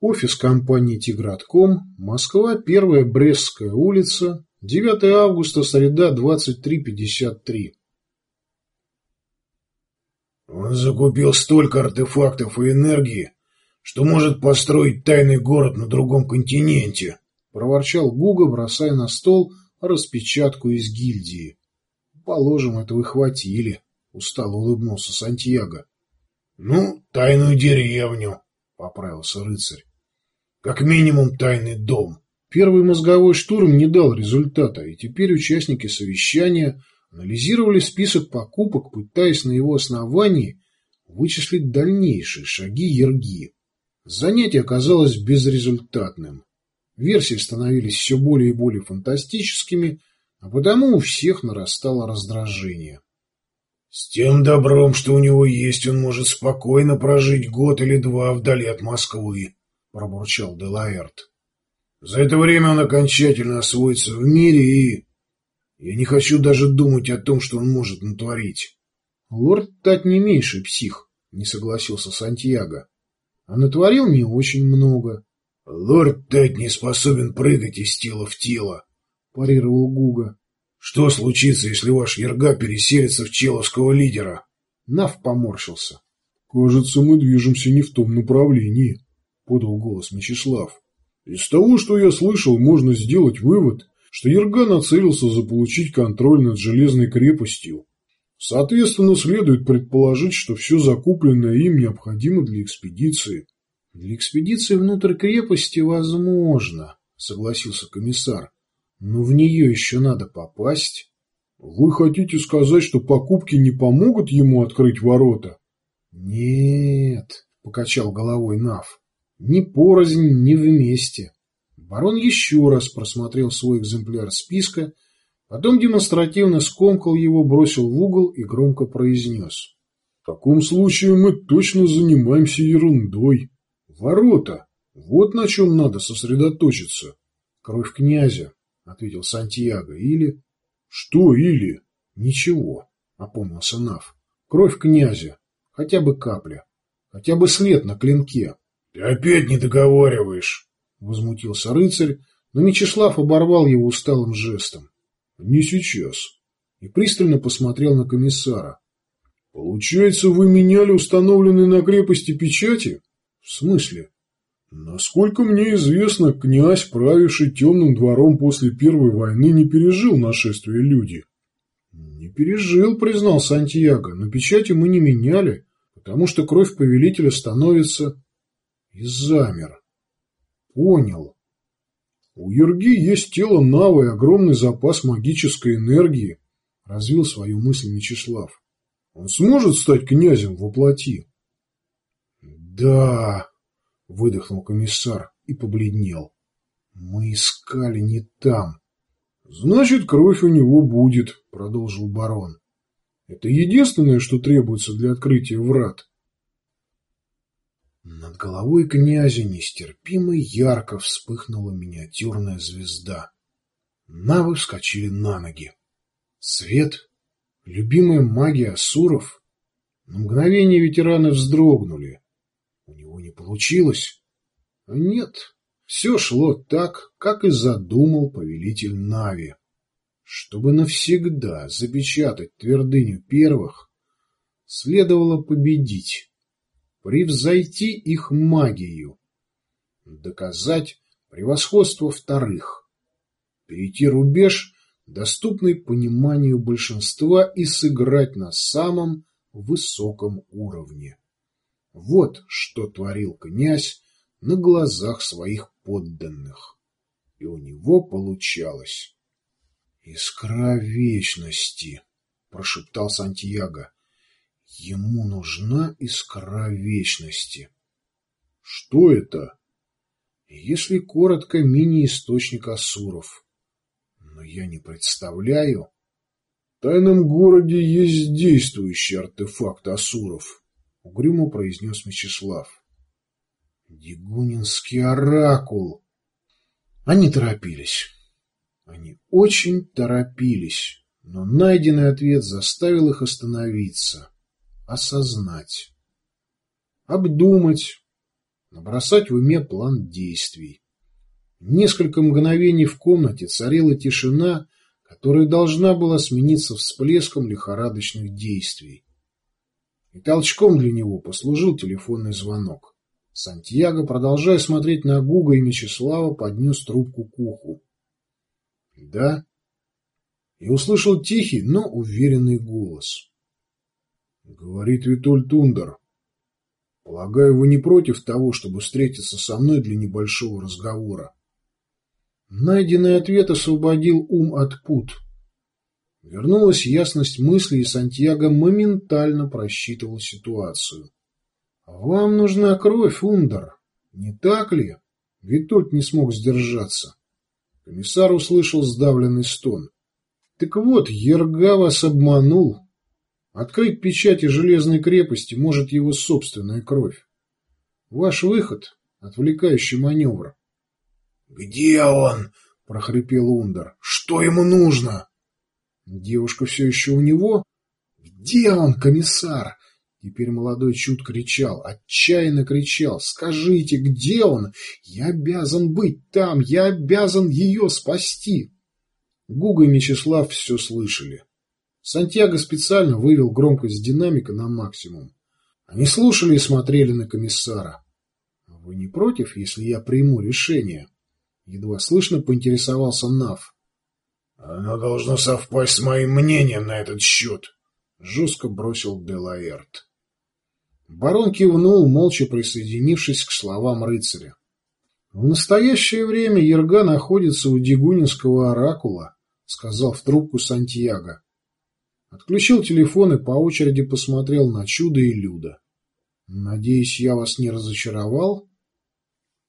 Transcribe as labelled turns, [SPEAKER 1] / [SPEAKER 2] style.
[SPEAKER 1] Офис компании «Тигратком», Москва, 1 Брестская улица, 9 августа, среда, 23.53.
[SPEAKER 2] Он закупил столько артефактов и энергии, что может построить тайный город на другом континенте, —
[SPEAKER 1] проворчал Гуга, бросая на стол распечатку из гильдии. — Положим, этого хватили, — устало улыбнулся Сантьяго.
[SPEAKER 2] — Ну, тайную деревню, — поправился рыцарь. — Как минимум тайный дом.
[SPEAKER 1] Первый мозговой штурм не дал результата, и теперь участники совещания анализировали список покупок, пытаясь на его основании вычислить дальнейшие шаги Ерги. Занятие оказалось безрезультатным. Версии становились все более и более фантастическими, а потому у всех нарастало раздражение.
[SPEAKER 2] С тем добром, что у него есть, он может спокойно прожить год или два вдали от Москвы, — пробурчал Делаэрт. За это время он окончательно освоится в мире и... Я не хочу даже думать о том, что он может натворить.
[SPEAKER 1] Лорд Тать не меньший псих, — не согласился Сантьяго. А натворил не очень много.
[SPEAKER 2] Лорд Тед не способен прыгать из тела в тело, —
[SPEAKER 1] парировал Гуга.
[SPEAKER 2] Что случится, если ваш Ерга переселится в человского лидера?
[SPEAKER 1] Нав поморщился.
[SPEAKER 3] Кажется, мы движемся не в том направлении, — подал голос Мечислав. Из того, что я слышал, можно сделать вывод, что Ерга нацелился заполучить контроль над железной крепостью. Соответственно, следует предположить, что все закупленное им необходимо для экспедиции.
[SPEAKER 1] Для экспедиции внутрь крепости возможно, согласился комиссар. Но в нее еще надо попасть.
[SPEAKER 3] Вы хотите сказать, что покупки не помогут ему открыть ворота?
[SPEAKER 1] Нет, покачал головой Нав. Ни порознь, ни вместе. Барон еще раз просмотрел свой экземпляр списка, потом демонстративно скомкал его, бросил в угол и громко произнес.
[SPEAKER 3] В таком случае мы точно занимаемся ерундой. Ворота. Вот на чем надо сосредоточиться.
[SPEAKER 1] Кровь князя, ответил Сантьяго. Или...
[SPEAKER 3] Что или?
[SPEAKER 1] Ничего, опомнился Нав. Кровь князя. Хотя бы капля. Хотя бы след на клинке.
[SPEAKER 2] Ты опять не договариваешь,
[SPEAKER 1] возмутился рыцарь, но Мечислав оборвал его усталым жестом.
[SPEAKER 3] Не сейчас.
[SPEAKER 1] И пристально посмотрел на комиссара.
[SPEAKER 3] Получается, вы меняли установленные на крепости печати?
[SPEAKER 1] В смысле?
[SPEAKER 3] Насколько мне известно, князь, правивший темным двором после Первой войны, не пережил нашествие люди.
[SPEAKER 1] Не пережил, признал Сантьяго, но печати мы не меняли, потому что кровь повелителя становится... И замер. Понял.
[SPEAKER 3] У Юрги есть тело Навы и огромный запас магической энергии, развил свою мысль Мечислав. Он сможет стать князем во плоти?
[SPEAKER 1] «Да!» — выдохнул комиссар и побледнел. «Мы искали не там».
[SPEAKER 3] «Значит, кровь у него будет», — продолжил барон. «Это единственное, что требуется для открытия врат».
[SPEAKER 1] Над головой князя нестерпимо ярко вспыхнула миниатюрная звезда. Навы вскочили на ноги. Свет, любимая магия асуров. На мгновение ветераны вздрогнули. У него не получилось. А нет, все шло так, как и задумал повелитель Нави. Чтобы навсегда запечатать твердыню первых, следовало победить, превзойти их магию, доказать превосходство вторых, перейти рубеж, доступный пониманию большинства и сыграть на самом высоком уровне. Вот что творил князь на глазах своих подданных. И у него получалось. «Искра вечности», — прошептал Сантьяго. «Ему нужна искра вечности».
[SPEAKER 3] «Что это?»
[SPEAKER 1] «Если коротко, мини-источник Асуров. Но я не представляю...»
[SPEAKER 3] В тайном городе есть действующий артефакт Асуров.
[SPEAKER 1] — угрюмо произнес Мечислав. «Дегунинский оракул!» Они торопились. Они очень торопились, но найденный ответ заставил их остановиться, осознать, обдумать, набросать в уме план действий. Несколько мгновений в комнате царила тишина, которая должна была смениться всплеском лихорадочных действий. И толчком для него послужил телефонный звонок. Сантьяго, продолжая смотреть на Гуга и Мечислава, поднес трубку к уху. «Да?» И услышал тихий, но уверенный голос. «Говорит Витоль Тундер. Полагаю, вы не против того, чтобы встретиться со мной для небольшого разговора?» Найденный ответ освободил ум от пут. Вернулась ясность мысли, и Сантьяго моментально просчитывал ситуацию. «Вам нужна кровь, Ундер, не так ли?» Витольд не смог сдержаться. Комиссар услышал сдавленный стон. «Так вот, Ерга вас обманул. Открыть печати железной крепости может его собственная кровь. Ваш выход — отвлекающий маневр.
[SPEAKER 2] «Где он?» — прохрипел Ундер. «Что ему нужно?»
[SPEAKER 1] Девушка все еще у него. «Где он, комиссар?» Теперь молодой чуд кричал, отчаянно кричал. «Скажите, где он? Я обязан быть там, я обязан ее спасти!» Гуга и Мечислав все слышали. Сантьяго специально вывел громкость динамика на максимум. Они слушали и смотрели на комиссара. «Вы не против, если я приму решение?» Едва слышно поинтересовался Нав.
[SPEAKER 2] «Оно должно совпасть с моим мнением на этот счет», —
[SPEAKER 1] жестко бросил Делаэрт. Барон кивнул, молча присоединившись к словам рыцаря. «В настоящее время Ерга находится у Дегунинского оракула», — сказал в трубку Сантьяго. Отключил телефон и по очереди посмотрел на чудо и Люда. «Надеюсь, я вас не разочаровал?»